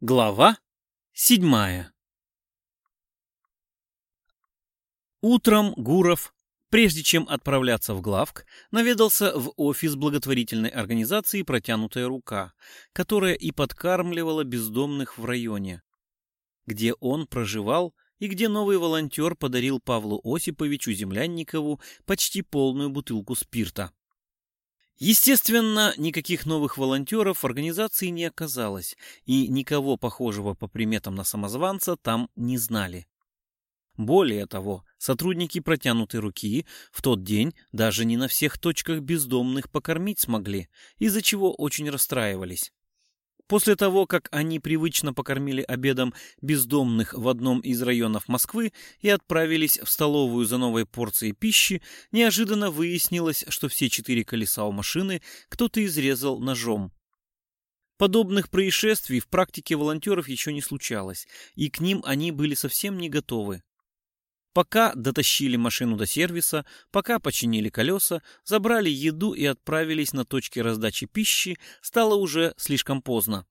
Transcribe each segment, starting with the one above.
Глава седьмая Утром Гуров, прежде чем отправляться в главк, наведался в офис благотворительной организации «Протянутая рука», которая и подкармливала бездомных в районе, где он проживал и где новый волонтер подарил Павлу Осиповичу Землянникову почти полную бутылку спирта. Естественно, никаких новых волонтеров в организации не оказалось, и никого похожего по приметам на самозванца там не знали. Более того, сотрудники протянутой руки в тот день даже не на всех точках бездомных покормить смогли, из-за чего очень расстраивались. После того, как они привычно покормили обедом бездомных в одном из районов Москвы и отправились в столовую за новой порцией пищи, неожиданно выяснилось, что все четыре колеса у машины кто-то изрезал ножом. Подобных происшествий в практике волонтеров еще не случалось, и к ним они были совсем не готовы. Пока дотащили машину до сервиса, пока починили колеса, забрали еду и отправились на точки раздачи пищи, стало уже слишком поздно.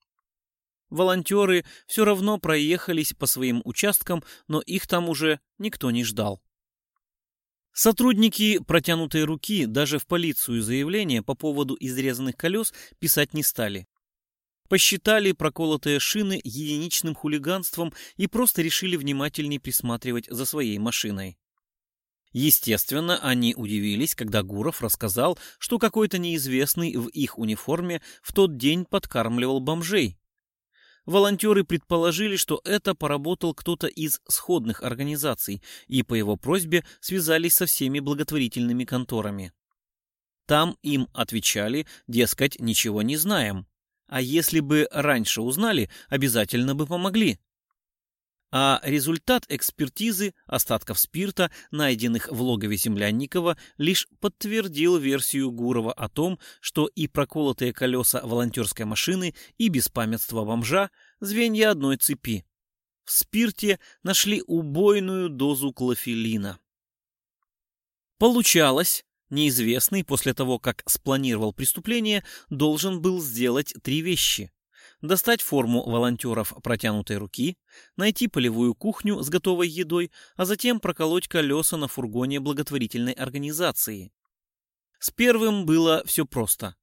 Волонтеры все равно проехались по своим участкам, но их там уже никто не ждал. Сотрудники протянутой руки даже в полицию заявление по поводу изрезанных колес писать не стали посчитали проколотые шины единичным хулиганством и просто решили внимательнее присматривать за своей машиной. Естественно, они удивились, когда Гуров рассказал, что какой-то неизвестный в их униформе в тот день подкармливал бомжей. Волонтеры предположили, что это поработал кто-то из сходных организаций, и по его просьбе связались со всеми благотворительными конторами. Там им отвечали, дескать, ничего не знаем. А если бы раньше узнали, обязательно бы помогли. А результат экспертизы остатков спирта, найденных в логове Землянникова, лишь подтвердил версию Гурова о том, что и проколотые колеса волонтерской машины, и беспамятство бомжа – звенья одной цепи. В спирте нашли убойную дозу клофелина. Получалось, Неизвестный после того, как спланировал преступление, должен был сделать три вещи. Достать форму волонтеров протянутой руки, найти полевую кухню с готовой едой, а затем проколоть колеса на фургоне благотворительной организации. С первым было все просто.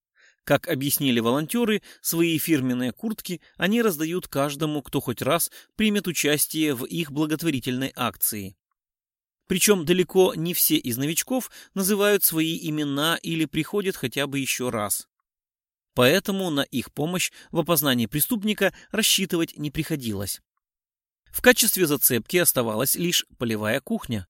Как объяснили волонтеры, свои фирменные куртки они раздают каждому, кто хоть раз примет участие в их благотворительной акции. Причем далеко не все из новичков называют свои имена или приходят хотя бы еще раз. Поэтому на их помощь в опознании преступника рассчитывать не приходилось. В качестве зацепки оставалась лишь полевая кухня.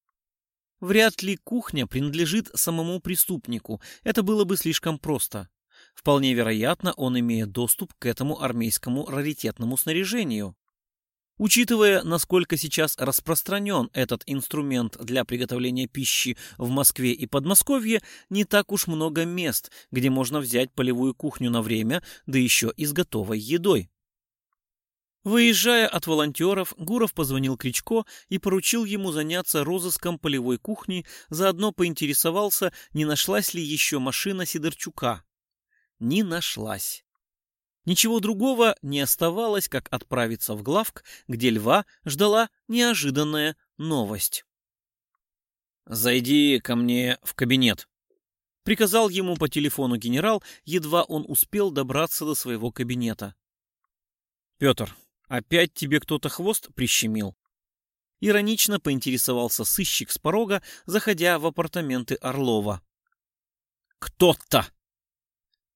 Вряд ли кухня принадлежит самому преступнику, это было бы слишком просто. Вполне вероятно, он имеет доступ к этому армейскому раритетному снаряжению. Учитывая, насколько сейчас распространен этот инструмент для приготовления пищи в Москве и Подмосковье, не так уж много мест, где можно взять полевую кухню на время, да еще и с готовой едой. Выезжая от волонтеров, Гуров позвонил Кричко и поручил ему заняться розыском полевой кухни, заодно поинтересовался, не нашлась ли еще машина Сидорчука. Не нашлась. Ничего другого не оставалось, как отправиться в главк, где льва ждала неожиданная новость. «Зайди ко мне в кабинет», — приказал ему по телефону генерал, едва он успел добраться до своего кабинета. «Петр, опять тебе кто-то хвост прищемил?» Иронично поинтересовался сыщик с порога, заходя в апартаменты Орлова. «Кто-то!»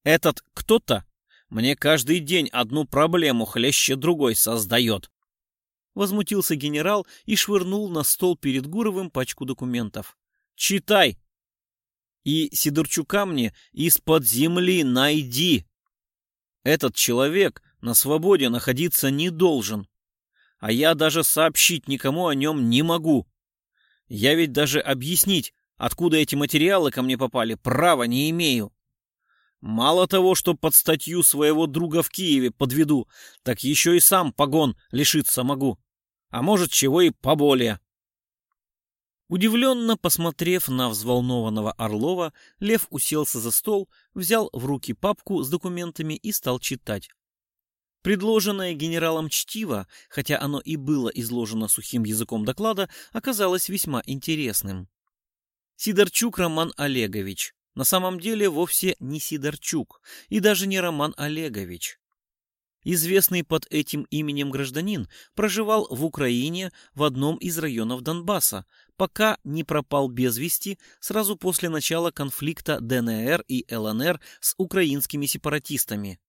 Этот «кто-то» Мне каждый день одну проблему хлеще другой создает. Возмутился генерал и швырнул на стол перед Гуровым пачку документов. Читай. И Сидорчука мне из-под земли найди. Этот человек на свободе находиться не должен. А я даже сообщить никому о нем не могу. Я ведь даже объяснить, откуда эти материалы ко мне попали, права не имею. Мало того, что под статью своего друга в Киеве подведу, так еще и сам погон лишиться могу. А может, чего и поболее. Удивленно посмотрев на взволнованного Орлова, Лев уселся за стол, взял в руки папку с документами и стал читать. Предложенное генералом чтиво, хотя оно и было изложено сухим языком доклада, оказалось весьма интересным. Сидорчук Роман Олегович. На самом деле вовсе не Сидорчук и даже не Роман Олегович. Известный под этим именем гражданин проживал в Украине в одном из районов Донбасса, пока не пропал без вести сразу после начала конфликта ДНР и ЛНР с украинскими сепаратистами.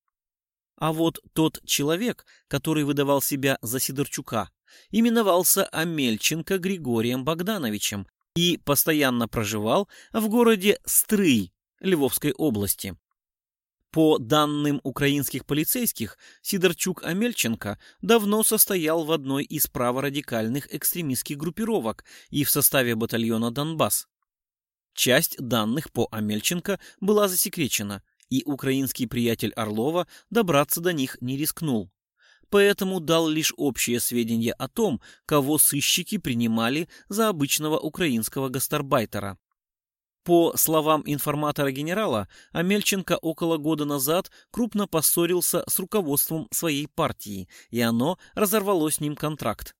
А вот тот человек, который выдавал себя за Сидорчука, именовался Амельченко Григорием Богдановичем и постоянно проживал в городе Стрый Львовской области. По данным украинских полицейских, Сидорчук Амельченко давно состоял в одной из праворадикальных экстремистских группировок и в составе батальона «Донбасс». Часть данных по Амельченко была засекречена, и украинский приятель Орлова добраться до них не рискнул. Поэтому дал лишь общие сведения о том, кого сыщики принимали за обычного украинского гастарбайтера. По словам информатора генерала, Амельченко около года назад крупно поссорился с руководством своей партии, и оно разорвало с ним контракт.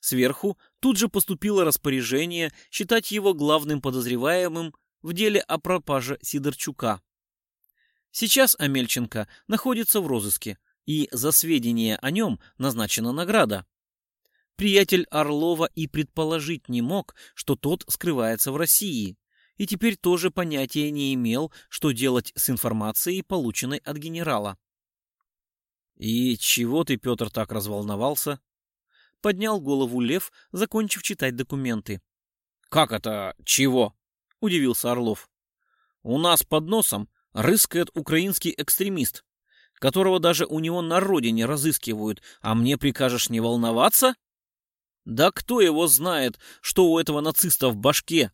Сверху тут же поступило распоряжение считать его главным подозреваемым в деле о пропаже Сидорчука. Сейчас Амельченко находится в розыске, и за сведения о нем назначена награда. Приятель Орлова и предположить не мог, что тот скрывается в России и теперь тоже понятия не имел, что делать с информацией, полученной от генерала. «И чего ты, Петр, так разволновался?» Поднял голову Лев, закончив читать документы. «Как это чего?» — удивился Орлов. «У нас под носом рыскает украинский экстремист, которого даже у него на родине разыскивают, а мне прикажешь не волноваться? Да кто его знает, что у этого нациста в башке?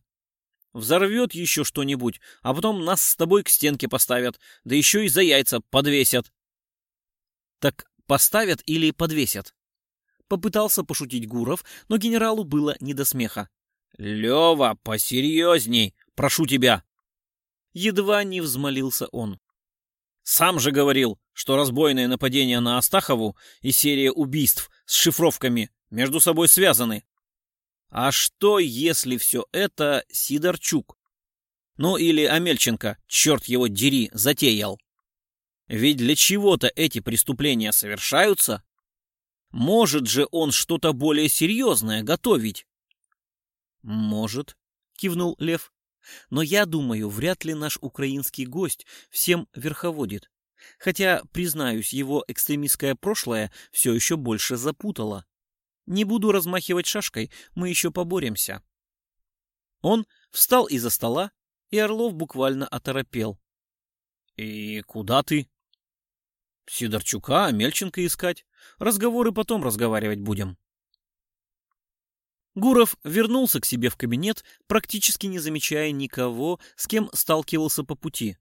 Взорвет еще что-нибудь, а потом нас с тобой к стенке поставят, да еще и за яйца подвесят. Так поставят или подвесят? Попытался пошутить Гуров, но генералу было не до смеха. Лева, посерьезней, прошу тебя. Едва не взмолился он. Сам же говорил, что разбойное нападение на Астахову и серия убийств с шифровками между собой связаны. А что, если все это Сидорчук? Ну или Амельченко, черт его дери, затеял? Ведь для чего-то эти преступления совершаются. Может же он что-то более серьезное готовить? Может, кивнул Лев. Но я думаю, вряд ли наш украинский гость всем верховодит. Хотя, признаюсь, его экстремистское прошлое все еще больше запутало. Не буду размахивать шашкой, мы еще поборемся. Он встал из-за стола, и Орлов буквально оторопел. — И куда ты? — Сидорчука, Мельченко искать. Разговоры потом разговаривать будем. Гуров вернулся к себе в кабинет, практически не замечая никого, с кем сталкивался по пути.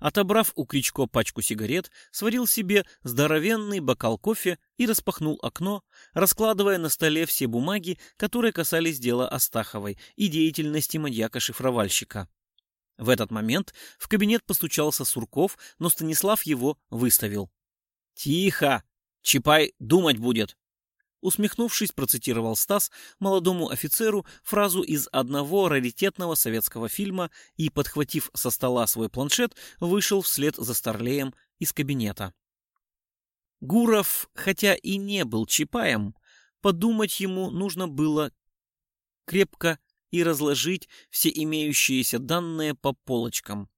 Отобрав у Кричко пачку сигарет, сварил себе здоровенный бокал кофе и распахнул окно, раскладывая на столе все бумаги, которые касались дела Астаховой и деятельности маньяка-шифровальщика. В этот момент в кабинет постучался Сурков, но Станислав его выставил. «Тихо! Чапай думать будет!» Усмехнувшись, процитировал Стас молодому офицеру фразу из одного раритетного советского фильма и, подхватив со стола свой планшет, вышел вслед за Старлеем из кабинета. Гуров, хотя и не был чипаем, подумать ему нужно было крепко и разложить все имеющиеся данные по полочкам.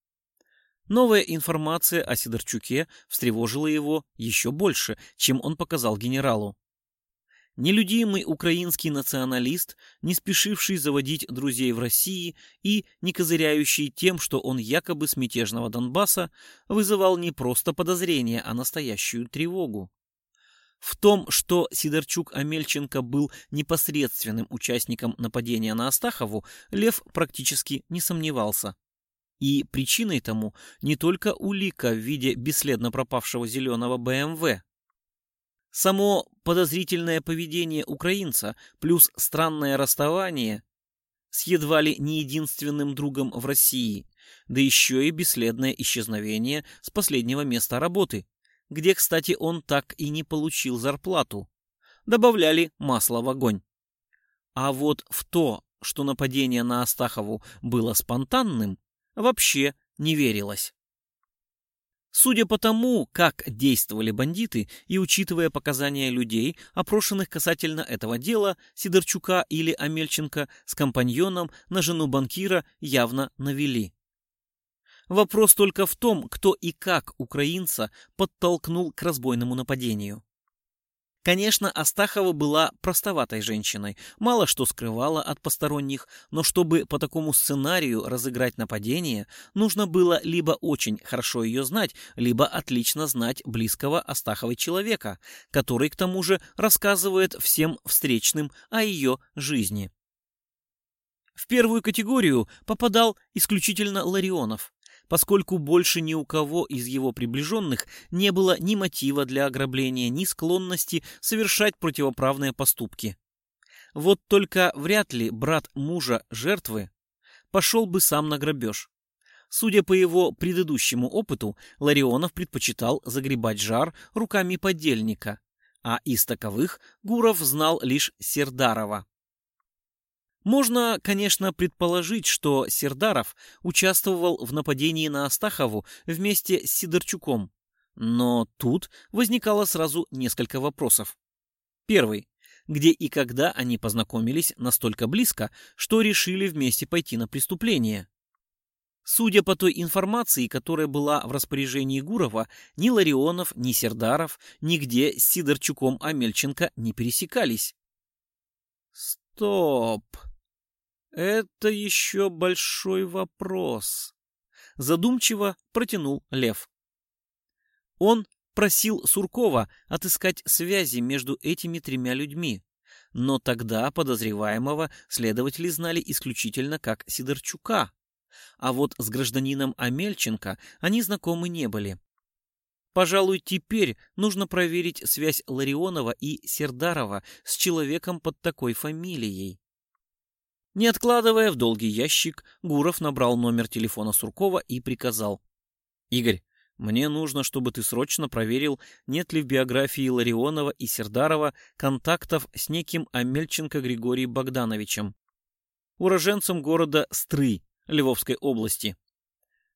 Новая информация о Сидорчуке встревожила его еще больше, чем он показал генералу. Нелюдимый украинский националист, не спешивший заводить друзей в России и не козыряющий тем, что он якобы с мятежного Донбасса, вызывал не просто подозрение, а настоящую тревогу. В том, что Сидорчук-Амельченко был непосредственным участником нападения на Астахову, Лев практически не сомневался. И причиной тому не только улика в виде бесследно пропавшего зеленого БМВ, Само подозрительное поведение украинца плюс странное расставание с едва ли не единственным другом в России, да еще и бесследное исчезновение с последнего места работы, где, кстати, он так и не получил зарплату. Добавляли масло в огонь. А вот в то, что нападение на Астахову было спонтанным, вообще не верилось. Судя по тому, как действовали бандиты, и учитывая показания людей, опрошенных касательно этого дела, Сидорчука или Амельченко с компаньоном на жену банкира явно навели. Вопрос только в том, кто и как украинца подтолкнул к разбойному нападению. Конечно, Астахова была простоватой женщиной, мало что скрывала от посторонних, но чтобы по такому сценарию разыграть нападение, нужно было либо очень хорошо ее знать, либо отлично знать близкого Астаховой человека, который к тому же рассказывает всем встречным о ее жизни. В первую категорию попадал исключительно Ларионов поскольку больше ни у кого из его приближенных не было ни мотива для ограбления, ни склонности совершать противоправные поступки. Вот только вряд ли брат мужа жертвы пошел бы сам на грабеж. Судя по его предыдущему опыту, Ларионов предпочитал загребать жар руками подельника, а из таковых Гуров знал лишь Сердарова. Можно, конечно, предположить, что Сердаров участвовал в нападении на Астахову вместе с Сидорчуком. Но тут возникало сразу несколько вопросов. Первый. Где и когда они познакомились настолько близко, что решили вместе пойти на преступление? Судя по той информации, которая была в распоряжении Гурова, ни Ларионов, ни Сердаров нигде с Сидорчуком Амельченко не пересекались. Стоп! Это еще большой вопрос. Задумчиво протянул Лев. Он просил Суркова отыскать связи между этими тремя людьми. Но тогда подозреваемого следователи знали исключительно как Сидорчука. А вот с гражданином Амельченко они знакомы не были. Пожалуй, теперь нужно проверить связь Ларионова и Сердарова с человеком под такой фамилией. Не откладывая в долгий ящик, Гуров набрал номер телефона Суркова и приказал. «Игорь, мне нужно, чтобы ты срочно проверил, нет ли в биографии Ларионова и Сердарова контактов с неким Амельченко Григорием Богдановичем, уроженцем города Стры Львовской области.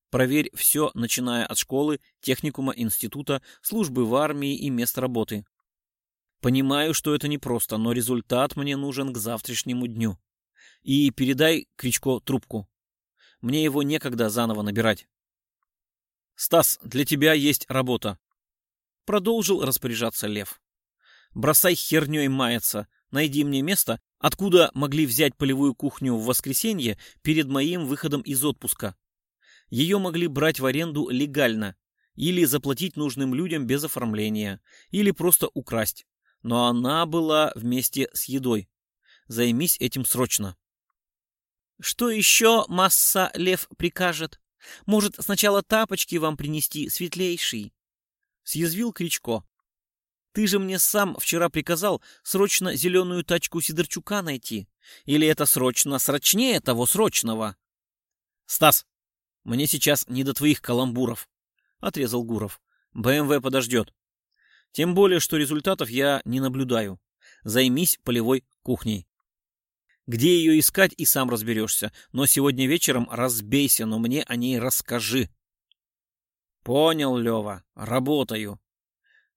Проверь все, начиная от школы, техникума, института, службы в армии и мест работы. Понимаю, что это непросто, но результат мне нужен к завтрашнему дню и передай Кричко трубку. Мне его некогда заново набирать. Стас, для тебя есть работа. Продолжил распоряжаться Лев. Бросай херней маяться. Найди мне место, откуда могли взять полевую кухню в воскресенье перед моим выходом из отпуска. Ее могли брать в аренду легально, или заплатить нужным людям без оформления, или просто украсть. Но она была вместе с едой. Займись этим срочно. Что еще масса лев прикажет? Может, сначала тапочки вам принести, светлейший? Съязвил Кричко. Ты же мне сам вчера приказал срочно зеленую тачку Сидорчука найти. Или это срочно срочнее того срочного? Стас, мне сейчас не до твоих каламбуров, отрезал Гуров. БМВ подождет. Тем более, что результатов я не наблюдаю. Займись полевой кухней. Где ее искать, и сам разберешься. Но сегодня вечером разбейся, но мне о ней расскажи. Понял, Лева, работаю.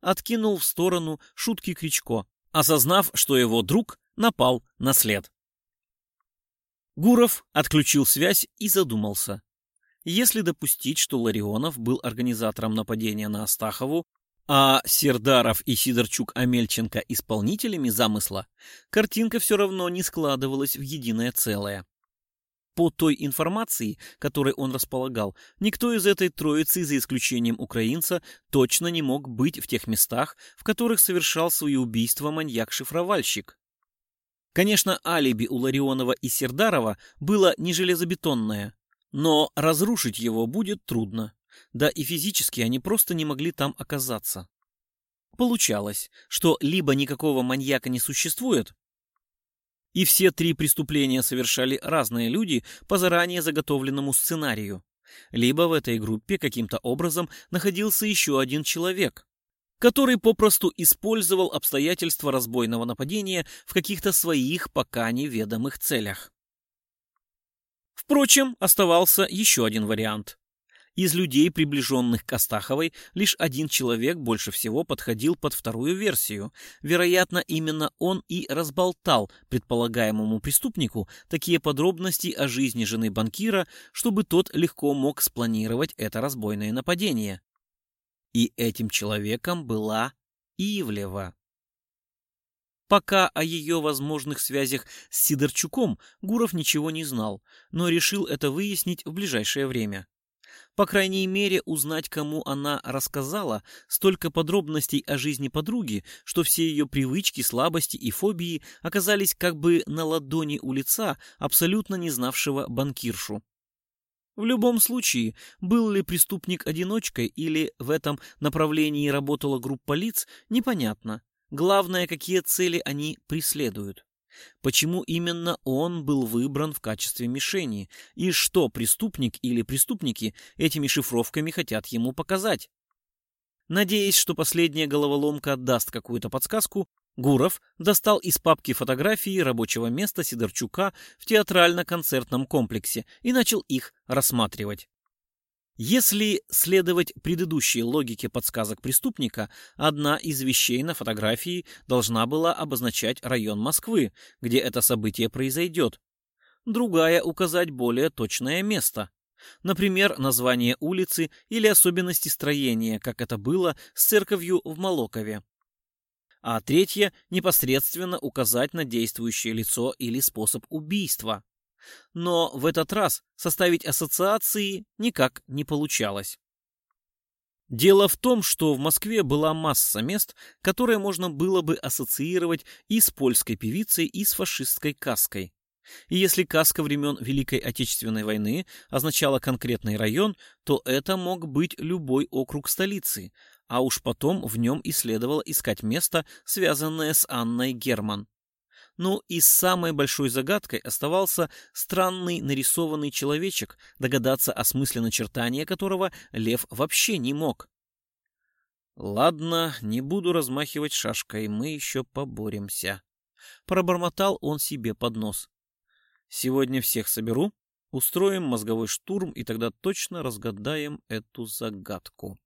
Откинул в сторону шутки Кричко, осознав, что его друг напал на след. Гуров отключил связь и задумался. Если допустить, что Ларионов был организатором нападения на Астахову, а Сердаров и Сидорчук-Амельченко исполнителями замысла, картинка все равно не складывалась в единое целое. По той информации, которой он располагал, никто из этой троицы, за исключением украинца, точно не мог быть в тех местах, в которых совершал свои убийства маньяк-шифровальщик. Конечно, алиби у Ларионова и Сердарова было не железобетонное, но разрушить его будет трудно. Да и физически они просто не могли там оказаться. Получалось, что либо никакого маньяка не существует, и все три преступления совершали разные люди по заранее заготовленному сценарию, либо в этой группе каким-то образом находился еще один человек, который попросту использовал обстоятельства разбойного нападения в каких-то своих пока неведомых целях. Впрочем, оставался еще один вариант. Из людей, приближенных к Астаховой, лишь один человек больше всего подходил под вторую версию. Вероятно, именно он и разболтал предполагаемому преступнику такие подробности о жизни жены банкира, чтобы тот легко мог спланировать это разбойное нападение. И этим человеком была Ивлева. Пока о ее возможных связях с Сидорчуком Гуров ничего не знал, но решил это выяснить в ближайшее время. По крайней мере, узнать, кому она рассказала столько подробностей о жизни подруги, что все ее привычки, слабости и фобии оказались как бы на ладони у лица абсолютно не знавшего банкиршу. В любом случае, был ли преступник одиночкой или в этом направлении работала группа лиц, непонятно. Главное, какие цели они преследуют. Почему именно он был выбран в качестве мишени? И что преступник или преступники этими шифровками хотят ему показать? Надеясь, что последняя головоломка даст какую-то подсказку, Гуров достал из папки фотографии рабочего места Сидорчука в театрально-концертном комплексе и начал их рассматривать. Если следовать предыдущей логике подсказок преступника, одна из вещей на фотографии должна была обозначать район Москвы, где это событие произойдет. Другая указать более точное место. Например, название улицы или особенности строения, как это было с церковью в Молокове. А третья непосредственно указать на действующее лицо или способ убийства но в этот раз составить ассоциации никак не получалось. Дело в том, что в Москве была масса мест, которые можно было бы ассоциировать и с польской певицей, и с фашистской каской. И если каска времен Великой Отечественной войны означала конкретный район, то это мог быть любой округ столицы, а уж потом в нем и следовало искать место, связанное с Анной Герман. Ну и самой большой загадкой оставался странный нарисованный человечек, догадаться о смысле начертания которого Лев вообще не мог. «Ладно, не буду размахивать шашкой, мы еще поборемся», — пробормотал он себе под нос. «Сегодня всех соберу, устроим мозговой штурм, и тогда точно разгадаем эту загадку».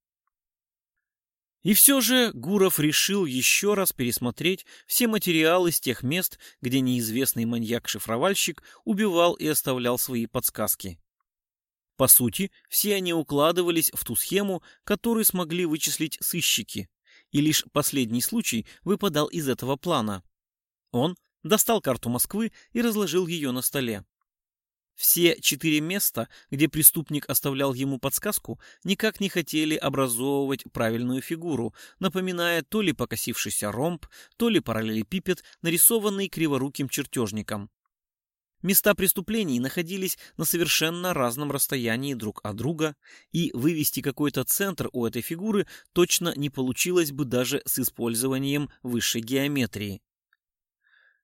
И все же Гуров решил еще раз пересмотреть все материалы с тех мест, где неизвестный маньяк-шифровальщик убивал и оставлял свои подсказки. По сути, все они укладывались в ту схему, которую смогли вычислить сыщики, и лишь последний случай выпадал из этого плана. Он достал карту Москвы и разложил ее на столе. Все четыре места, где преступник оставлял ему подсказку, никак не хотели образовывать правильную фигуру, напоминая то ли покосившийся ромб, то ли параллелепипед, нарисованный криворуким чертежником. Места преступлений находились на совершенно разном расстоянии друг от друга, и вывести какой-то центр у этой фигуры точно не получилось бы даже с использованием высшей геометрии.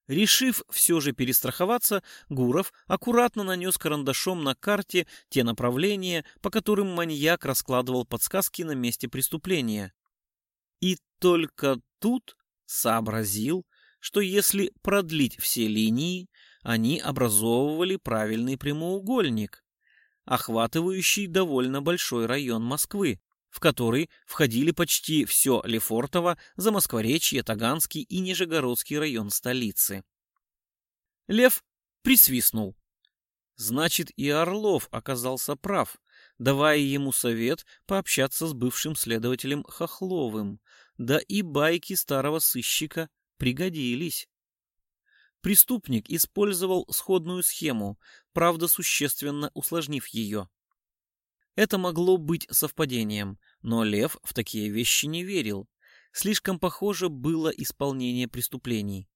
Решив все же перестраховаться, Гуров аккуратно нанес карандашом на карте те направления, по которым маньяк раскладывал подсказки на месте преступления. И только тут сообразил, что если продлить все линии, они образовывали правильный прямоугольник, охватывающий довольно большой район Москвы в который входили почти все Лефортово, Замоскворечье, Таганский и Нижегородский район столицы. Лев присвистнул. Значит, и Орлов оказался прав, давая ему совет пообщаться с бывшим следователем Хохловым, да и байки старого сыщика пригодились. Преступник использовал сходную схему, правда, существенно усложнив ее. Это могло быть совпадением, но Лев в такие вещи не верил. Слишком похоже было исполнение преступлений.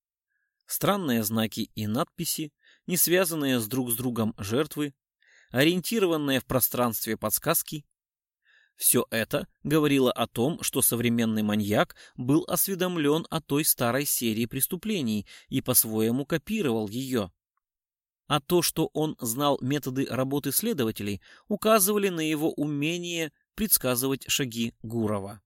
Странные знаки и надписи, не связанные с друг с другом жертвы, ориентированные в пространстве подсказки. Все это говорило о том, что современный маньяк был осведомлен о той старой серии преступлений и по-своему копировал ее а то, что он знал методы работы следователей, указывали на его умение предсказывать шаги Гурова.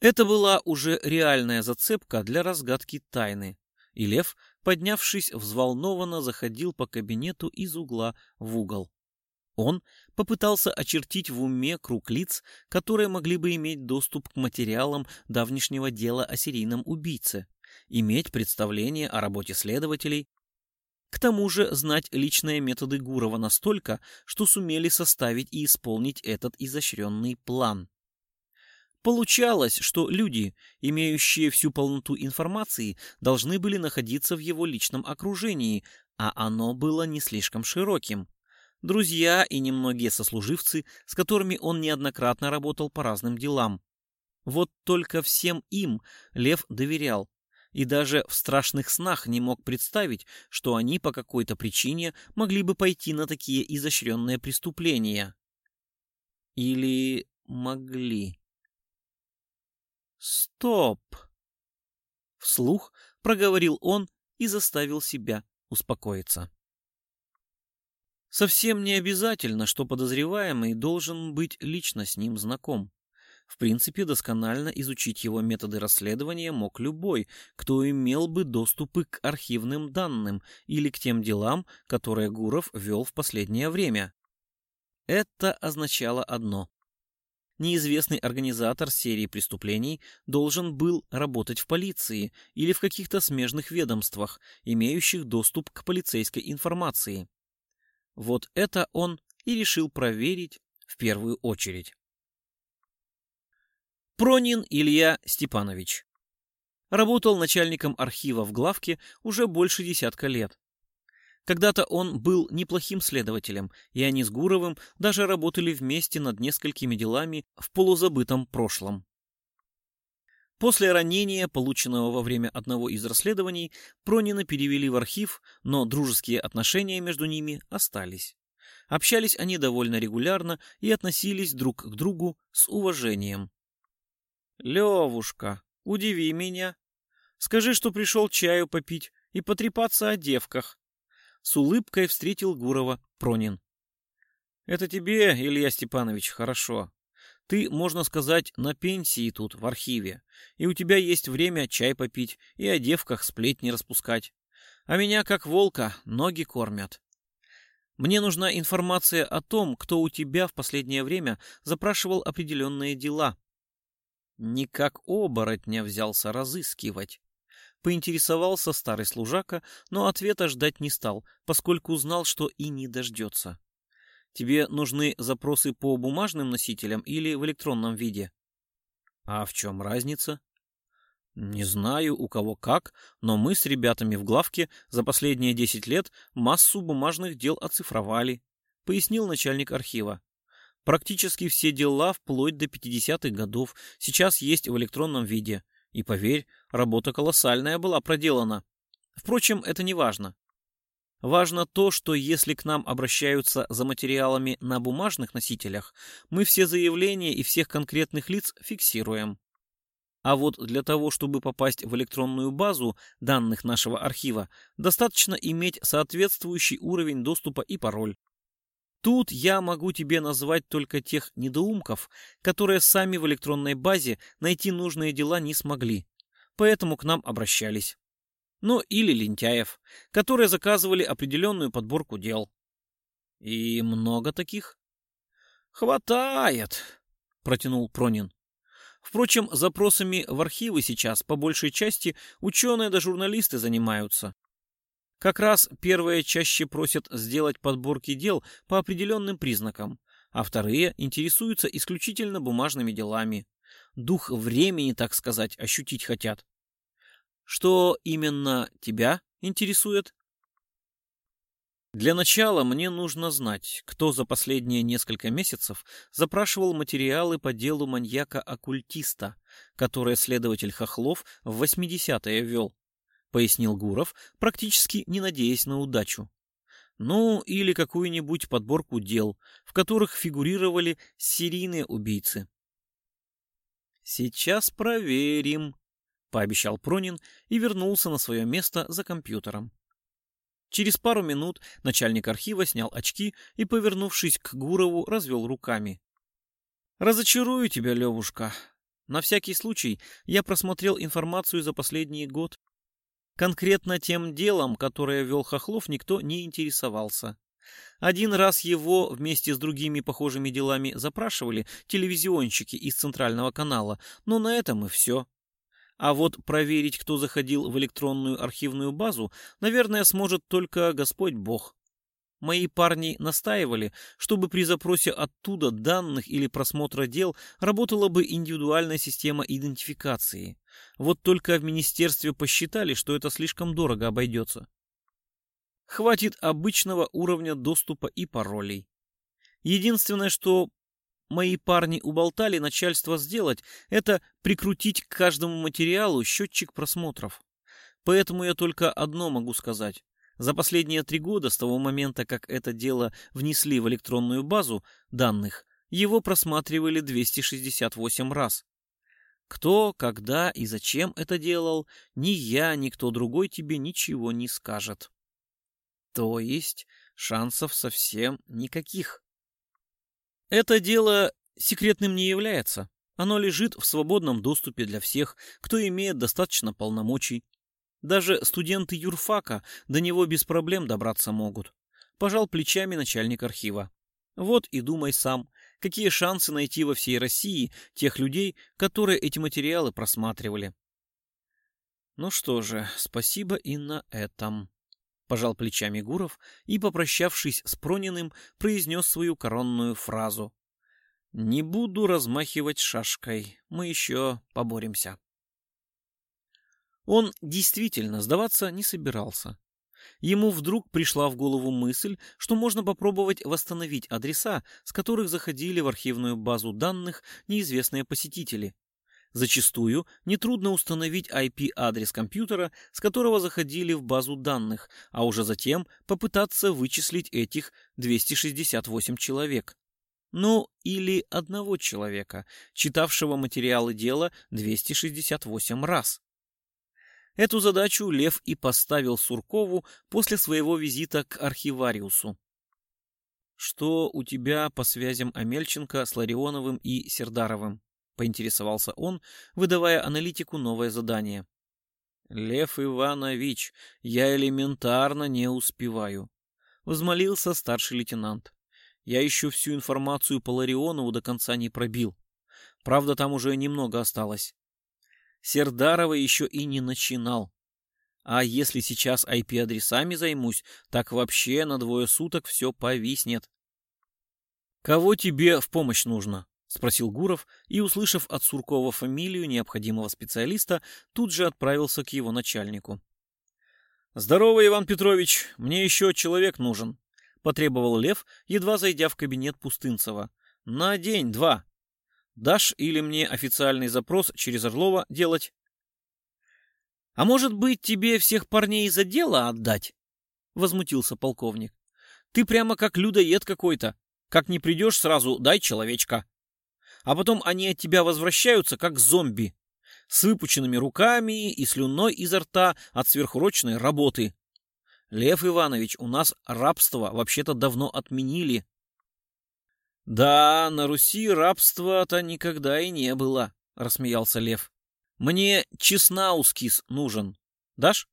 Это была уже реальная зацепка для разгадки тайны, и Лев, поднявшись взволнованно, заходил по кабинету из угла в угол. Он попытался очертить в уме круг лиц, которые могли бы иметь доступ к материалам давнишнего дела о серийном убийце, иметь представление о работе следователей, к тому же знать личные методы Гурова настолько, что сумели составить и исполнить этот изощренный план. Получалось, что люди, имеющие всю полноту информации, должны были находиться в его личном окружении, а оно было не слишком широким друзья и немногие сослуживцы, с которыми он неоднократно работал по разным делам. Вот только всем им Лев доверял, и даже в страшных снах не мог представить, что они по какой-то причине могли бы пойти на такие изощренные преступления. Или могли. «Стоп!» Вслух проговорил он и заставил себя успокоиться. Совсем не обязательно, что подозреваемый должен быть лично с ним знаком. В принципе, досконально изучить его методы расследования мог любой, кто имел бы доступы к архивным данным или к тем делам, которые Гуров вел в последнее время. Это означало одно. Неизвестный организатор серии преступлений должен был работать в полиции или в каких-то смежных ведомствах, имеющих доступ к полицейской информации. Вот это он и решил проверить в первую очередь. Пронин Илья Степанович. Работал начальником архива в главке уже больше десятка лет. Когда-то он был неплохим следователем, и они с Гуровым даже работали вместе над несколькими делами в полузабытом прошлом. После ранения, полученного во время одного из расследований, Пронина перевели в архив, но дружеские отношения между ними остались. Общались они довольно регулярно и относились друг к другу с уважением. «Левушка, удиви меня. Скажи, что пришел чаю попить и потрепаться о девках». С улыбкой встретил Гурова Пронин. «Это тебе, Илья Степанович, хорошо. Ты, можно сказать, на пенсии тут, в архиве, и у тебя есть время чай попить и о девках сплетни распускать. А меня, как волка, ноги кормят. Мне нужна информация о том, кто у тебя в последнее время запрашивал определенные дела. Не как оборотня взялся разыскивать. Поинтересовался старый служака, но ответа ждать не стал, поскольку знал, что и не дождется. Тебе нужны запросы по бумажным носителям или в электронном виде? А в чем разница? Не знаю, у кого как, но мы с ребятами в главке за последние 10 лет массу бумажных дел оцифровали, пояснил начальник архива. Практически все дела вплоть до 50-х годов сейчас есть в электронном виде. И поверь, работа колоссальная была проделана. Впрочем, это не важно. Важно то, что если к нам обращаются за материалами на бумажных носителях, мы все заявления и всех конкретных лиц фиксируем. А вот для того, чтобы попасть в электронную базу данных нашего архива, достаточно иметь соответствующий уровень доступа и пароль. Тут я могу тебе назвать только тех недоумков, которые сами в электронной базе найти нужные дела не смогли, поэтому к нам обращались ну или лентяев, которые заказывали определенную подборку дел. И много таких? Хватает, протянул Пронин. Впрочем, запросами в архивы сейчас по большей части ученые да журналисты занимаются. Как раз первые чаще просят сделать подборки дел по определенным признакам, а вторые интересуются исключительно бумажными делами. Дух времени, так сказать, ощутить хотят. Что именно тебя интересует? Для начала мне нужно знать, кто за последние несколько месяцев запрашивал материалы по делу маньяка-оккультиста, которое следователь Хохлов в 80-е вел, пояснил Гуров, практически не надеясь на удачу. Ну, или какую-нибудь подборку дел, в которых фигурировали серийные убийцы. Сейчас проверим, — пообещал Пронин и вернулся на свое место за компьютером. Через пару минут начальник архива снял очки и, повернувшись к Гурову, развел руками. «Разочарую тебя, Левушка, На всякий случай я просмотрел информацию за последний год. Конкретно тем делом, которое вел Хохлов, никто не интересовался. Один раз его вместе с другими похожими делами запрашивали телевизионщики из центрального канала, но на этом и все. А вот проверить, кто заходил в электронную архивную базу, наверное, сможет только Господь Бог. Мои парни настаивали, чтобы при запросе оттуда данных или просмотра дел работала бы индивидуальная система идентификации. Вот только в министерстве посчитали, что это слишком дорого обойдется. Хватит обычного уровня доступа и паролей. Единственное, что мои парни уболтали начальство сделать, это прикрутить к каждому материалу счетчик просмотров. Поэтому я только одно могу сказать. За последние три года, с того момента, как это дело внесли в электронную базу данных, его просматривали 268 раз. Кто, когда и зачем это делал, ни я, ни кто другой тебе ничего не скажет. То есть шансов совсем никаких. Это дело секретным не является. Оно лежит в свободном доступе для всех, кто имеет достаточно полномочий. Даже студенты юрфака до него без проблем добраться могут. Пожал плечами начальник архива. Вот и думай сам, какие шансы найти во всей России тех людей, которые эти материалы просматривали. Ну что же, спасибо и на этом. Пожал плечами Гуров и, попрощавшись с Прониным, произнес свою коронную фразу. «Не буду размахивать шашкой, мы еще поборемся». Он действительно сдаваться не собирался. Ему вдруг пришла в голову мысль, что можно попробовать восстановить адреса, с которых заходили в архивную базу данных неизвестные посетители, Зачастую нетрудно установить IP-адрес компьютера, с которого заходили в базу данных, а уже затем попытаться вычислить этих 268 человек. Ну, или одного человека, читавшего материалы дела 268 раз. Эту задачу Лев и поставил Суркову после своего визита к архивариусу. «Что у тебя по связям Амельченко с Ларионовым и Сердаровым?» поинтересовался он, выдавая аналитику новое задание. «Лев Иванович, я элементарно не успеваю», — взмолился старший лейтенант. «Я еще всю информацию по Ларионову до конца не пробил. Правда, там уже немного осталось. Сердарова еще и не начинал. А если сейчас IP-адресами займусь, так вообще на двое суток все повиснет. Кого тебе в помощь нужно? — спросил Гуров и, услышав от Суркова фамилию необходимого специалиста, тут же отправился к его начальнику. «Здорово, Иван Петрович, мне еще человек нужен», — потребовал Лев, едва зайдя в кабинет Пустынцева. «На день-два. Дашь или мне официальный запрос через Орлова делать?» «А может быть, тебе всех парней за дело отдать?» — возмутился полковник. «Ты прямо как людоед какой-то. Как не придешь сразу, дай человечка» а потом они от тебя возвращаются, как зомби, с выпученными руками и слюной изо рта от сверхурочной работы. Лев Иванович, у нас рабство вообще-то давно отменили. Да, на Руси рабства-то никогда и не было, рассмеялся Лев. Мне чеснаускис нужен. Дашь?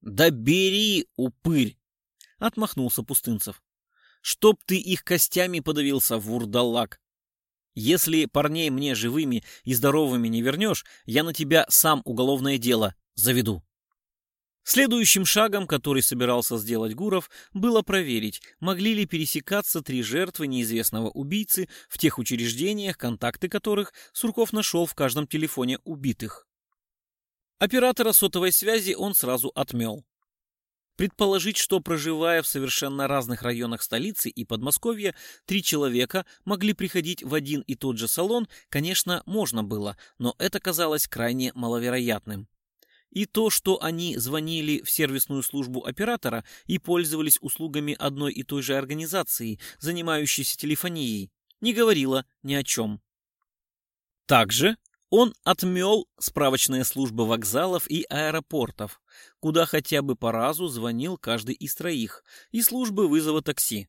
Да бери, упырь, отмахнулся Пустынцев. Чтоб ты их костями подавился, вурдалак. Если парней мне живыми и здоровыми не вернешь, я на тебя сам уголовное дело заведу. Следующим шагом, который собирался сделать Гуров, было проверить, могли ли пересекаться три жертвы неизвестного убийцы в тех учреждениях, контакты которых Сурков нашел в каждом телефоне убитых. Оператора сотовой связи он сразу отмел. Предположить, что, проживая в совершенно разных районах столицы и Подмосковья, три человека могли приходить в один и тот же салон, конечно, можно было, но это казалось крайне маловероятным. И то, что они звонили в сервисную службу оператора и пользовались услугами одной и той же организации, занимающейся телефонией, не говорило ни о чем. Также он отмел справочные службы вокзалов и аэропортов, куда хотя бы по разу звонил каждый из троих, и службы вызова такси.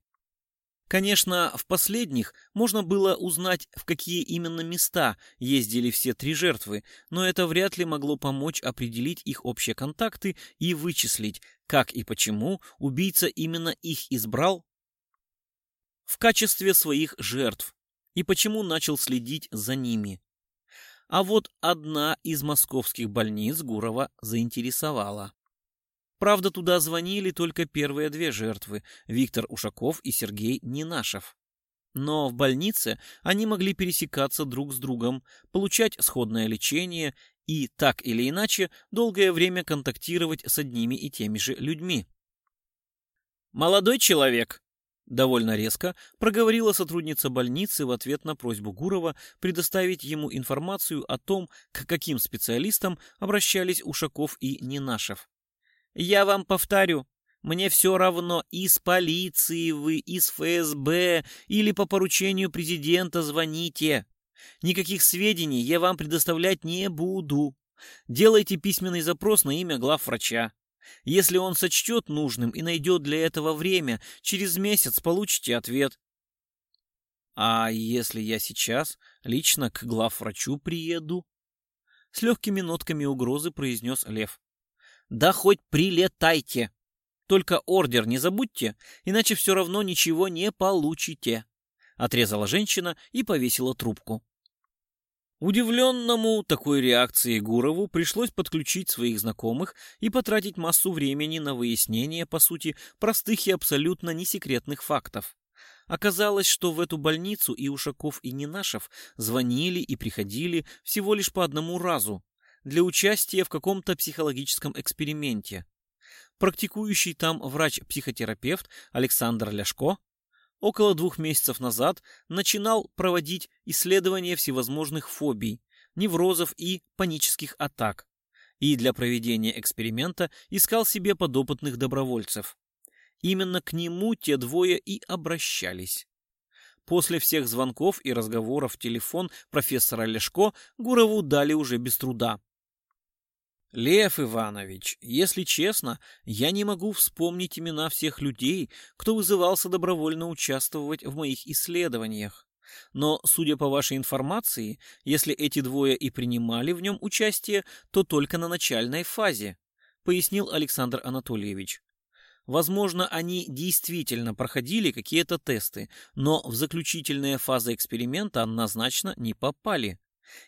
Конечно, в последних можно было узнать, в какие именно места ездили все три жертвы, но это вряд ли могло помочь определить их общие контакты и вычислить, как и почему убийца именно их избрал в качестве своих жертв и почему начал следить за ними. А вот одна из московских больниц Гурова заинтересовала. Правда, туда звонили только первые две жертвы – Виктор Ушаков и Сергей Нинашев. Но в больнице они могли пересекаться друг с другом, получать сходное лечение и, так или иначе, долгое время контактировать с одними и теми же людьми. «Молодой человек!» Довольно резко проговорила сотрудница больницы в ответ на просьбу Гурова предоставить ему информацию о том, к каким специалистам обращались Ушаков и Нинашев. Я вам повторю, мне все равно, из полиции вы, из ФСБ или по поручению президента звоните. Никаких сведений я вам предоставлять не буду. Делайте письменный запрос на имя главврача. Если он сочтет нужным и найдет для этого время, через месяц получите ответ. А если я сейчас лично к главврачу приеду? С легкими нотками угрозы произнес Лев. Да хоть прилетайте. Только ордер не забудьте, иначе все равно ничего не получите. Отрезала женщина и повесила трубку. Удивленному такой реакции Гурову пришлось подключить своих знакомых и потратить массу времени на выяснение, по сути, простых и абсолютно несекретных фактов. Оказалось, что в эту больницу и Ушаков, и Нинашев звонили и приходили всего лишь по одному разу, для участия в каком-то психологическом эксперименте. Практикующий там врач-психотерапевт Александр Ляшко около двух месяцев назад начинал проводить исследования всевозможных фобий, неврозов и панических атак, и для проведения эксперимента искал себе подопытных добровольцев. Именно к нему те двое и обращались. После всех звонков и разговоров в телефон профессора Лешко Гурову дали уже без труда. Лев Иванович, если честно, я не могу вспомнить имена всех людей, кто вызывался добровольно участвовать в моих исследованиях. Но, судя по вашей информации, если эти двое и принимали в нем участие, то только на начальной фазе, пояснил Александр Анатольевич. Возможно, они действительно проходили какие-то тесты, но в заключительные фазы эксперимента однозначно не попали.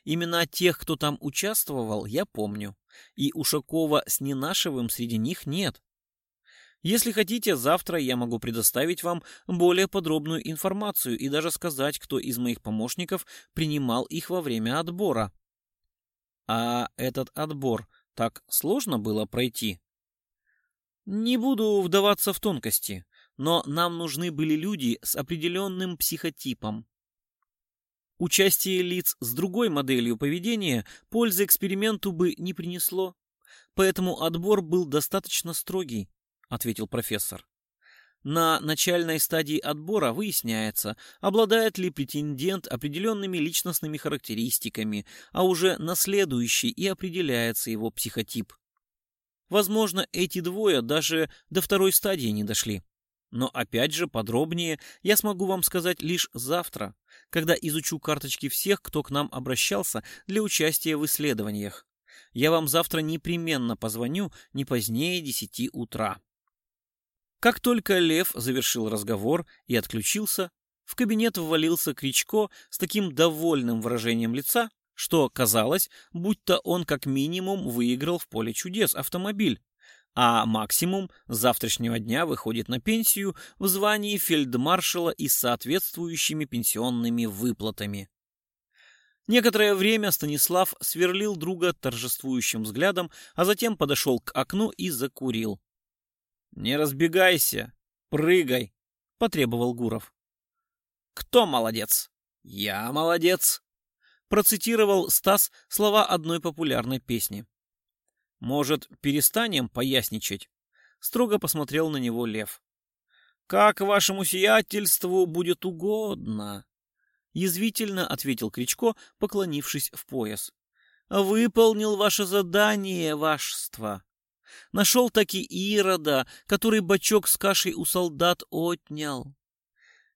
Именно тех, кто там участвовал, я помню. И Ушакова с Ненашевым среди них нет. Если хотите, завтра я могу предоставить вам более подробную информацию и даже сказать, кто из моих помощников принимал их во время отбора. А этот отбор так сложно было пройти? Не буду вдаваться в тонкости, но нам нужны были люди с определенным психотипом. Участие лиц с другой моделью поведения пользы эксперименту бы не принесло. Поэтому отбор был достаточно строгий, ответил профессор. На начальной стадии отбора выясняется, обладает ли претендент определенными личностными характеристиками, а уже на следующей и определяется его психотип. Возможно, эти двое даже до второй стадии не дошли. Но опять же, подробнее я смогу вам сказать лишь завтра, когда изучу карточки всех, кто к нам обращался для участия в исследованиях. Я вам завтра непременно позвоню не позднее десяти утра. Как только Лев завершил разговор и отключился, в кабинет ввалился Кричко с таким довольным выражением лица, что казалось, будто он как минимум выиграл в поле чудес автомобиль, а максимум с завтрашнего дня выходит на пенсию в звании фельдмаршала и соответствующими пенсионными выплатами. Некоторое время Станислав сверлил друга торжествующим взглядом, а затем подошел к окну и закурил. «Не разбегайся, прыгай», — потребовал Гуров. «Кто молодец?» «Я молодец», — процитировал Стас слова одной популярной песни. Может, перестанем поясничать? Строго посмотрел на него лев. Как вашему сиятельству будет угодно. Язвительно ответил Кричко, поклонившись в пояс. Выполнил ваше задание, вашество. Нашел таки Ирода, который бочок с кашей у солдат отнял.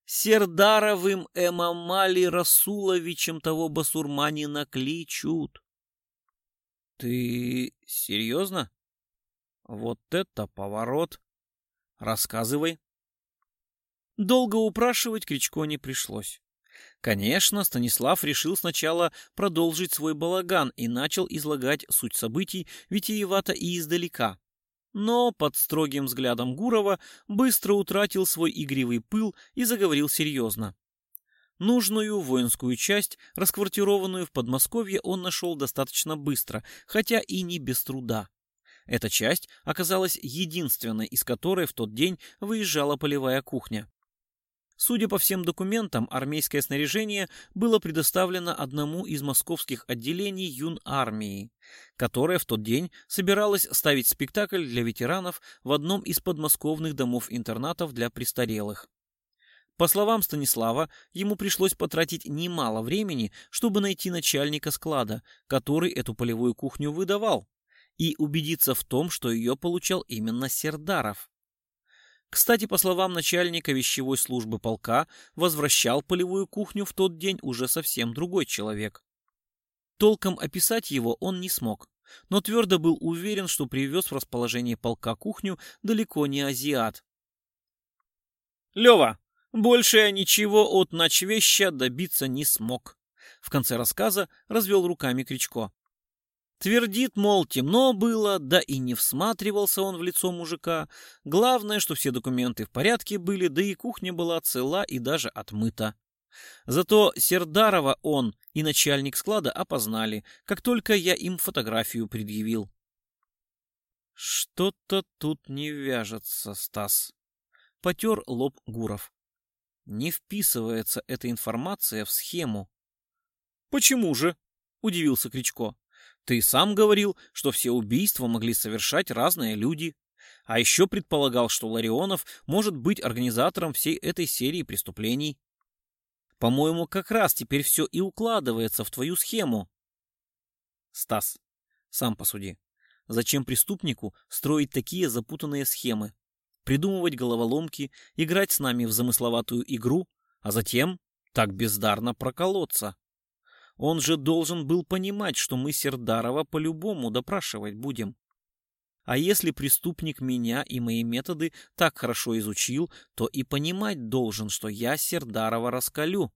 Сердаровым Эмамали Расуловичем того басурманина кличут. Ты серьезно? Вот это поворот. Рассказывай. Долго упрашивать Кричко не пришлось. Конечно, Станислав решил сначала продолжить свой балаган и начал излагать суть событий витиевато и издалека но под строгим взглядом Гурова быстро утратил свой игривый пыл и заговорил серьезно. Нужную воинскую часть, расквартированную в Подмосковье, он нашел достаточно быстро, хотя и не без труда. Эта часть оказалась единственной, из которой в тот день выезжала полевая кухня. Судя по всем документам, армейское снаряжение было предоставлено одному из московских отделений юн-армии, которая в тот день собиралась ставить спектакль для ветеранов в одном из подмосковных домов-интернатов для престарелых. По словам Станислава, ему пришлось потратить немало времени, чтобы найти начальника склада, который эту полевую кухню выдавал, и убедиться в том, что ее получал именно Сердаров. Кстати, по словам начальника вещевой службы полка, возвращал полевую кухню в тот день уже совсем другой человек. Толком описать его он не смог, но твердо был уверен, что привез в расположение полка кухню далеко не азиат. «Лева, больше я ничего от ночвеща добиться не смог», в конце рассказа развел руками Кричко. Твердит, мол, темно было, да и не всматривался он в лицо мужика. Главное, что все документы в порядке были, да и кухня была цела и даже отмыта. Зато Сердарова он и начальник склада опознали, как только я им фотографию предъявил. Что-то тут не вяжется, Стас. Потер лоб Гуров. Не вписывается эта информация в схему. Почему же? Удивился Кричко. Ты сам говорил, что все убийства могли совершать разные люди. А еще предполагал, что Ларионов может быть организатором всей этой серии преступлений. По-моему, как раз теперь все и укладывается в твою схему. Стас, сам посуди. Зачем преступнику строить такие запутанные схемы? Придумывать головоломки, играть с нами в замысловатую игру, а затем так бездарно проколоться. Он же должен был понимать, что мы Сердарова по-любому допрашивать будем. А если преступник меня и мои методы так хорошо изучил, то и понимать должен, что я Сердарова раскалю.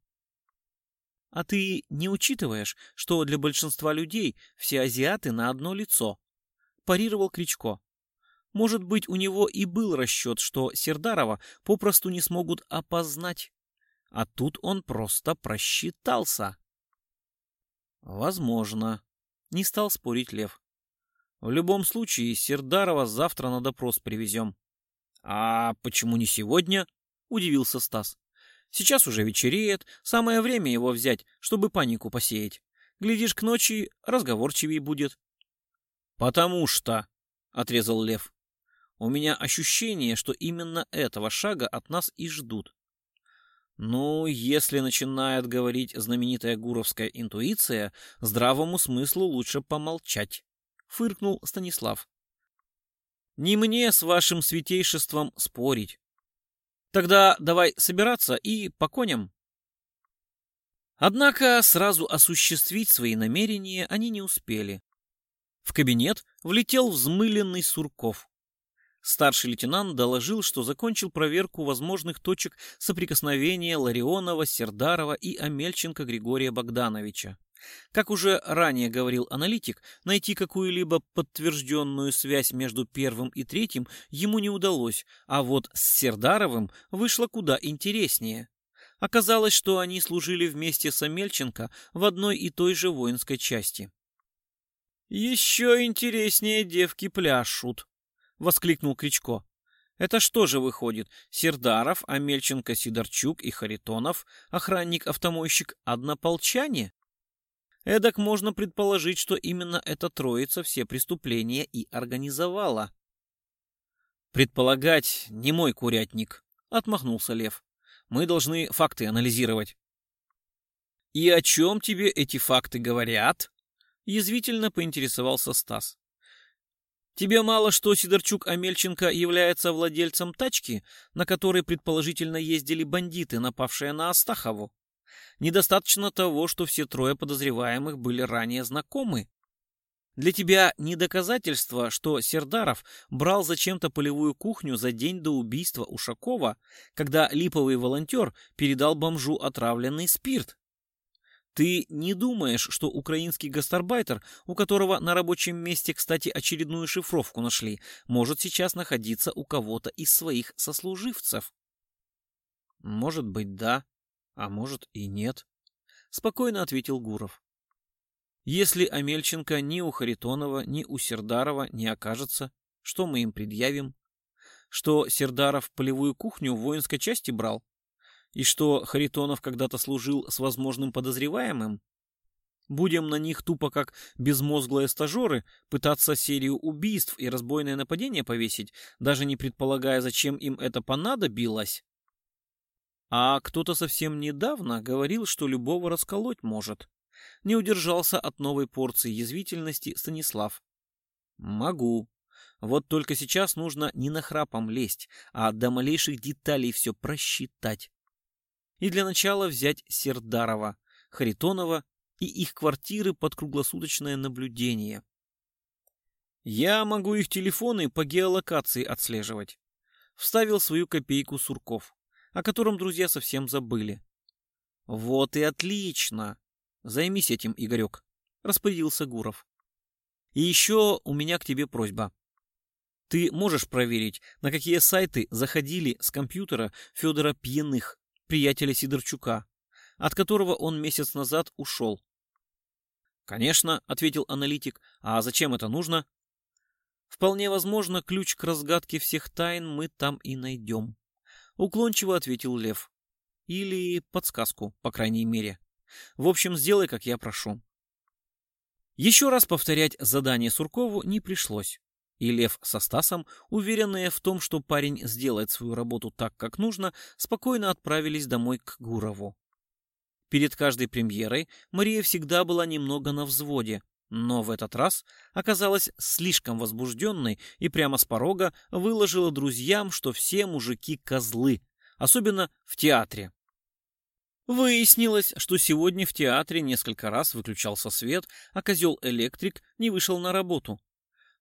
А ты не учитываешь, что для большинства людей все азиаты на одно лицо? Парировал Кричко. Может быть, у него и был расчет, что Сердарова попросту не смогут опознать. А тут он просто просчитался. Возможно. Не стал спорить Лев. В любом случае, Сердарова завтра на допрос привезем. А почему не сегодня? Удивился Стас. Сейчас уже вечереет, самое время его взять, чтобы панику посеять. Глядишь, к ночи разговорчивее будет. Потому что, отрезал Лев, у меня ощущение, что именно этого шага от нас и ждут. Ну, если начинает говорить знаменитая гуровская интуиция, здравому смыслу лучше помолчать, фыркнул Станислав. Не мне с вашим святейшеством спорить. Тогда давай собираться и по коням. Однако сразу осуществить свои намерения они не успели. В кабинет влетел взмыленный Сурков. Старший лейтенант доложил, что закончил проверку возможных точек соприкосновения Ларионова, Сердарова и Амельченко Григория Богдановича. Как уже ранее говорил аналитик, найти какую-либо подтвержденную связь между первым и третьим ему не удалось, а вот с Сердаровым вышло куда интереснее. Оказалось, что они служили вместе с Амельченко в одной и той же воинской части. «Еще интереснее девки пляшут», воскликнул Кричко. Это что же выходит? Сердаров, Амельченко, Сидорчук и Харитонов, охранник-автомойщик, однополчане? Эдак можно предположить, что именно эта троица все преступления и организовала. Предполагать не мой курятник, отмахнулся Лев. Мы должны факты анализировать. И о чем тебе эти факты говорят? Язвительно поинтересовался Стас. Тебе мало, что Сидорчук Амельченко является владельцем тачки, на которой предположительно ездили бандиты, напавшие на Астахову. Недостаточно того, что все трое подозреваемых были ранее знакомы. Для тебя не доказательство, что Сердаров брал зачем-то полевую кухню за день до убийства Ушакова, когда липовый волонтер передал бомжу отравленный спирт. Ты не думаешь, что украинский гастарбайтер, у которого на рабочем месте, кстати, очередную шифровку нашли, может сейчас находиться у кого-то из своих сослуживцев? Может быть, да, а может и нет, спокойно ответил Гуров. Если Амельченко ни у Харитонова, ни у Сердарова не окажется, что мы им предъявим? Что Сердаров полевую кухню в воинской части брал? И что Харитонов когда-то служил с возможным подозреваемым? Будем на них тупо как безмозглые стажеры пытаться серию убийств и разбойное нападение повесить, даже не предполагая, зачем им это понадобилось? А кто-то совсем недавно говорил, что любого расколоть может. Не удержался от новой порции язвительности Станислав. Могу. Вот только сейчас нужно не нахрапом лезть, а до малейших деталей все просчитать и для начала взять Сердарова, Харитонова и их квартиры под круглосуточное наблюдение. Я могу их телефоны по геолокации отслеживать. Вставил свою копейку Сурков, о котором друзья совсем забыли. Вот и отлично. Займись этим, Игорек, распорядился Гуров. И еще у меня к тебе просьба. Ты можешь проверить, на какие сайты заходили с компьютера Федора Пьяных приятеля Сидорчука, от которого он месяц назад ушел. «Конечно», — ответил аналитик, — «а зачем это нужно?» «Вполне возможно, ключ к разгадке всех тайн мы там и найдем», — уклончиво ответил Лев. «Или подсказку, по крайней мере. В общем, сделай, как я прошу». Еще раз повторять задание Суркову не пришлось и Лев со Стасом, уверенные в том, что парень сделает свою работу так, как нужно, спокойно отправились домой к Гурову. Перед каждой премьерой Мария всегда была немного на взводе, но в этот раз оказалась слишком возбужденной и прямо с порога выложила друзьям, что все мужики козлы, особенно в театре. Выяснилось, что сегодня в театре несколько раз выключался свет, а козел-электрик не вышел на работу.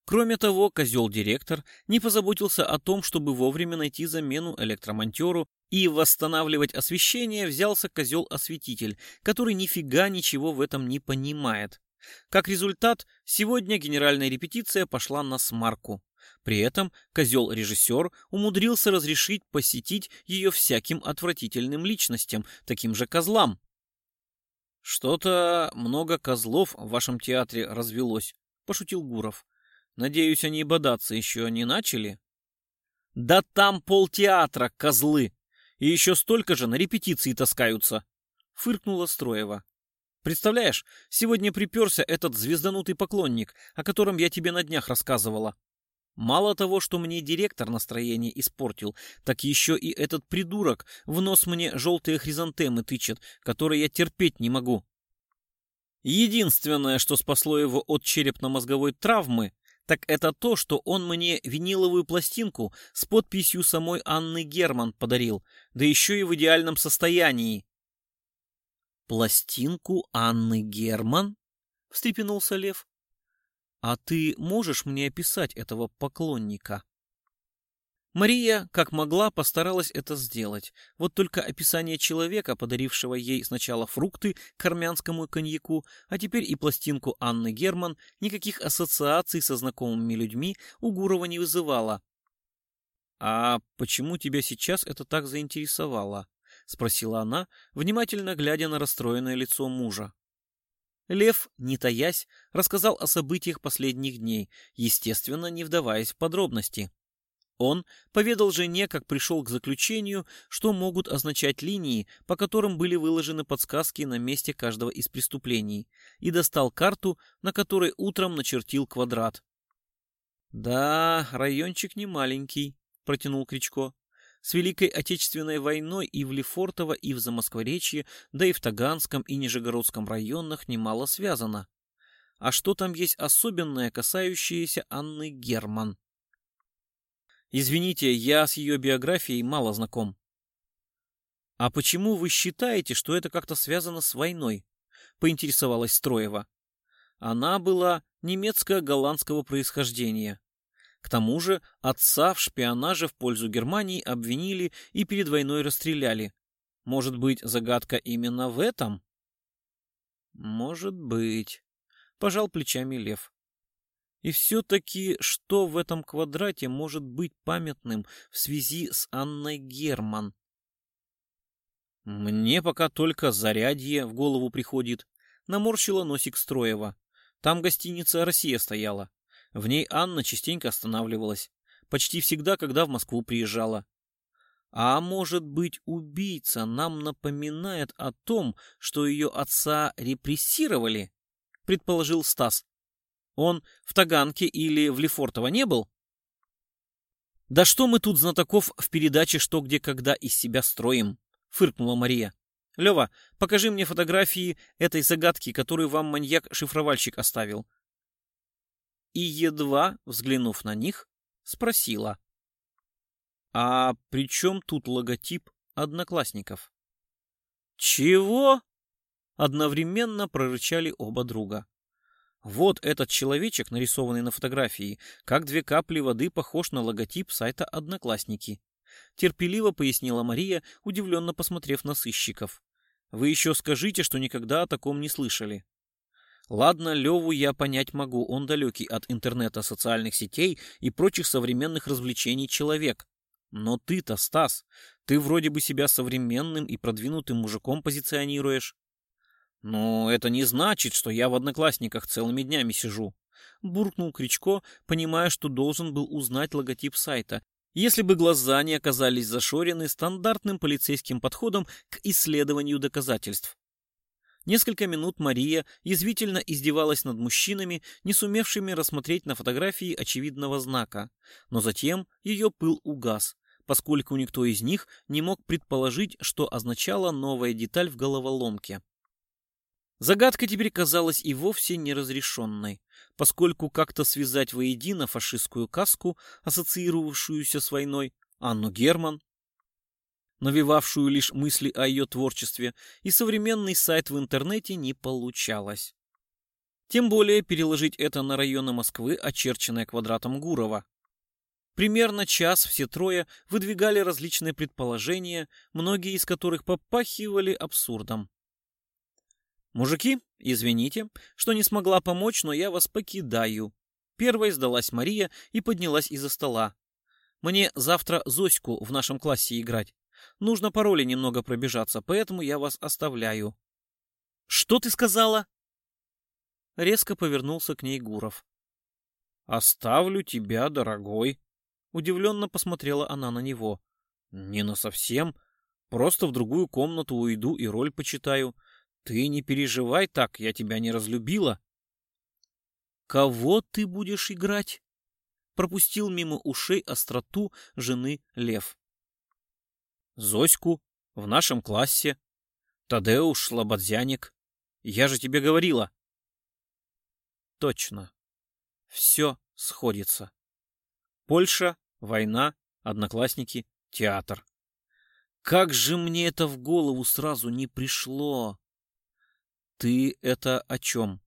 Кроме того, козел-директор не позаботился о том, чтобы вовремя найти замену электромонтеру, и восстанавливать освещение взялся козел-осветитель, который нифига ничего в этом не понимает. Как результат, сегодня генеральная репетиция пошла на смарку. При этом козел-режиссер умудрился разрешить посетить ее всяким отвратительным личностям, таким же козлам. «Что-то много козлов в вашем театре развелось», — пошутил Гуров. Надеюсь, они бодаться еще не начали? Да там полтеатра, козлы! И еще столько же на репетиции таскаются! Фыркнула Строева. Представляешь, сегодня приперся этот звезданутый поклонник, о котором я тебе на днях рассказывала. Мало того, что мне директор настроение испортил, так еще и этот придурок в нос мне желтые хризантемы тычет, которые я терпеть не могу. Единственное, что спасло его от черепно-мозговой травмы, так это то, что он мне виниловую пластинку с подписью самой Анны Герман подарил, да еще и в идеальном состоянии. «Пластинку Анны Герман?» — встрепенулся Лев. «А ты можешь мне описать этого поклонника?» Мария, как могла, постаралась это сделать. Вот только описание человека, подарившего ей сначала фрукты к армянскому коньяку, а теперь и пластинку Анны Герман, никаких ассоциаций со знакомыми людьми у Гурова не вызывало. «А почему тебя сейчас это так заинтересовало?» — спросила она, внимательно глядя на расстроенное лицо мужа. Лев, не таясь, рассказал о событиях последних дней, естественно, не вдаваясь в подробности. Он поведал жене, как пришел к заключению, что могут означать линии, по которым были выложены подсказки на месте каждого из преступлений, и достал карту, на которой утром начертил квадрат. «Да, райончик не маленький», — протянул Кричко. «С Великой Отечественной войной и в Лефортово, и в Замоскворечье, да и в Таганском и Нижегородском районах немало связано. А что там есть особенное, касающееся Анны Герман? Извините, я с ее биографией мало знаком. А почему вы считаете, что это как-то связано с войной? Поинтересовалась Строева. Она была немецко-голландского происхождения. К тому же отца в шпионаже в пользу Германии обвинили и перед войной расстреляли. Может быть, загадка именно в этом? Может быть. Пожал плечами Лев. И все-таки, что в этом квадрате может быть памятным в связи с Анной Герман? Мне пока только зарядье в голову приходит. Наморщила носик Строева. Там гостиница «Россия» стояла. В ней Анна частенько останавливалась. Почти всегда, когда в Москву приезжала. А может быть, убийца нам напоминает о том, что ее отца репрессировали? Предположил Стас. Он в Таганке или в Лефортово не был? Да что мы тут знатоков в передаче «Что, где, когда» из себя строим? Фыркнула Мария. Лева, покажи мне фотографии этой загадки, которую вам маньяк-шифровальщик оставил. И едва, взглянув на них, спросила. А при чем тут логотип одноклассников? Чего? Одновременно прорычали оба друга. Вот этот человечек, нарисованный на фотографии, как две капли воды похож на логотип сайта «Одноклассники». Терпеливо пояснила Мария, удивленно посмотрев на сыщиков. Вы еще скажите, что никогда о таком не слышали. Ладно, Леву я понять могу, он далекий от интернета, социальных сетей и прочих современных развлечений человек. Но ты-то, Стас, ты вроде бы себя современным и продвинутым мужиком позиционируешь. Но это не значит, что я в одноклассниках целыми днями сижу. Буркнул Кричко, понимая, что должен был узнать логотип сайта, если бы глаза не оказались зашорены стандартным полицейским подходом к исследованию доказательств. Несколько минут Мария язвительно издевалась над мужчинами, не сумевшими рассмотреть на фотографии очевидного знака, но затем ее пыл угас, поскольку никто из них не мог предположить, что означала новая деталь в головоломке. Загадка теперь казалась и вовсе неразрешенной, поскольку как-то связать воедино фашистскую каску, ассоциировавшуюся с войной, Анну Герман, навевавшую лишь мысли о ее творчестве, и современный сайт в интернете не получалось. Тем более переложить это на районы Москвы, очерченные квадратом Гурова. Примерно час все трое выдвигали различные предположения, многие из которых попахивали абсурдом. «Мужики, извините, что не смогла помочь, но я вас покидаю». Первой сдалась Мария и поднялась из-за стола. «Мне завтра Зоську в нашем классе играть. Нужно по роли немного пробежаться, поэтому я вас оставляю». «Что ты сказала?» Резко повернулся к ней Гуров. «Оставлю тебя, дорогой», — удивленно посмотрела она на него. «Не на совсем. Просто в другую комнату уйду и роль почитаю. Ты не переживай так, я тебя не разлюбила. Кого ты будешь играть? Пропустил мимо ушей остроту жены Лев. Зоську в нашем классе. Тадеуш Слободзяник. Я же тебе говорила. Точно. Все сходится. Польша, война, одноклассники, театр. Как же мне это в голову сразу не пришло? «Ты это о чем?»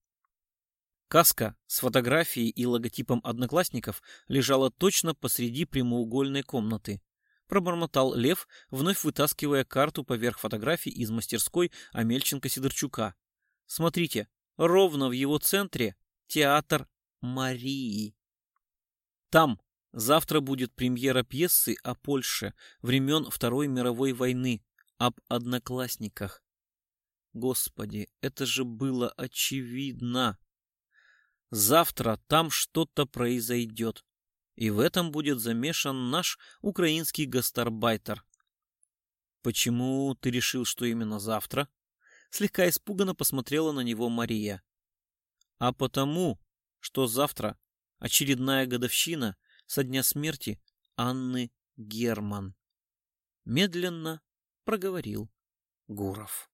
Каска с фотографией и логотипом одноклассников лежала точно посреди прямоугольной комнаты. Пробормотал Лев, вновь вытаскивая карту поверх фотографий из мастерской Амельченко-Сидорчука. «Смотрите, ровно в его центре театр Марии. Там завтра будет премьера пьесы о Польше времен Второй мировой войны, об одноклассниках. Господи, это же было очевидно. Завтра там что-то произойдет, и в этом будет замешан наш украинский гастарбайтер. Почему ты решил, что именно завтра? Слегка испуганно посмотрела на него Мария. А потому, что завтра очередная годовщина со дня смерти Анны Герман. Медленно проговорил Гуров.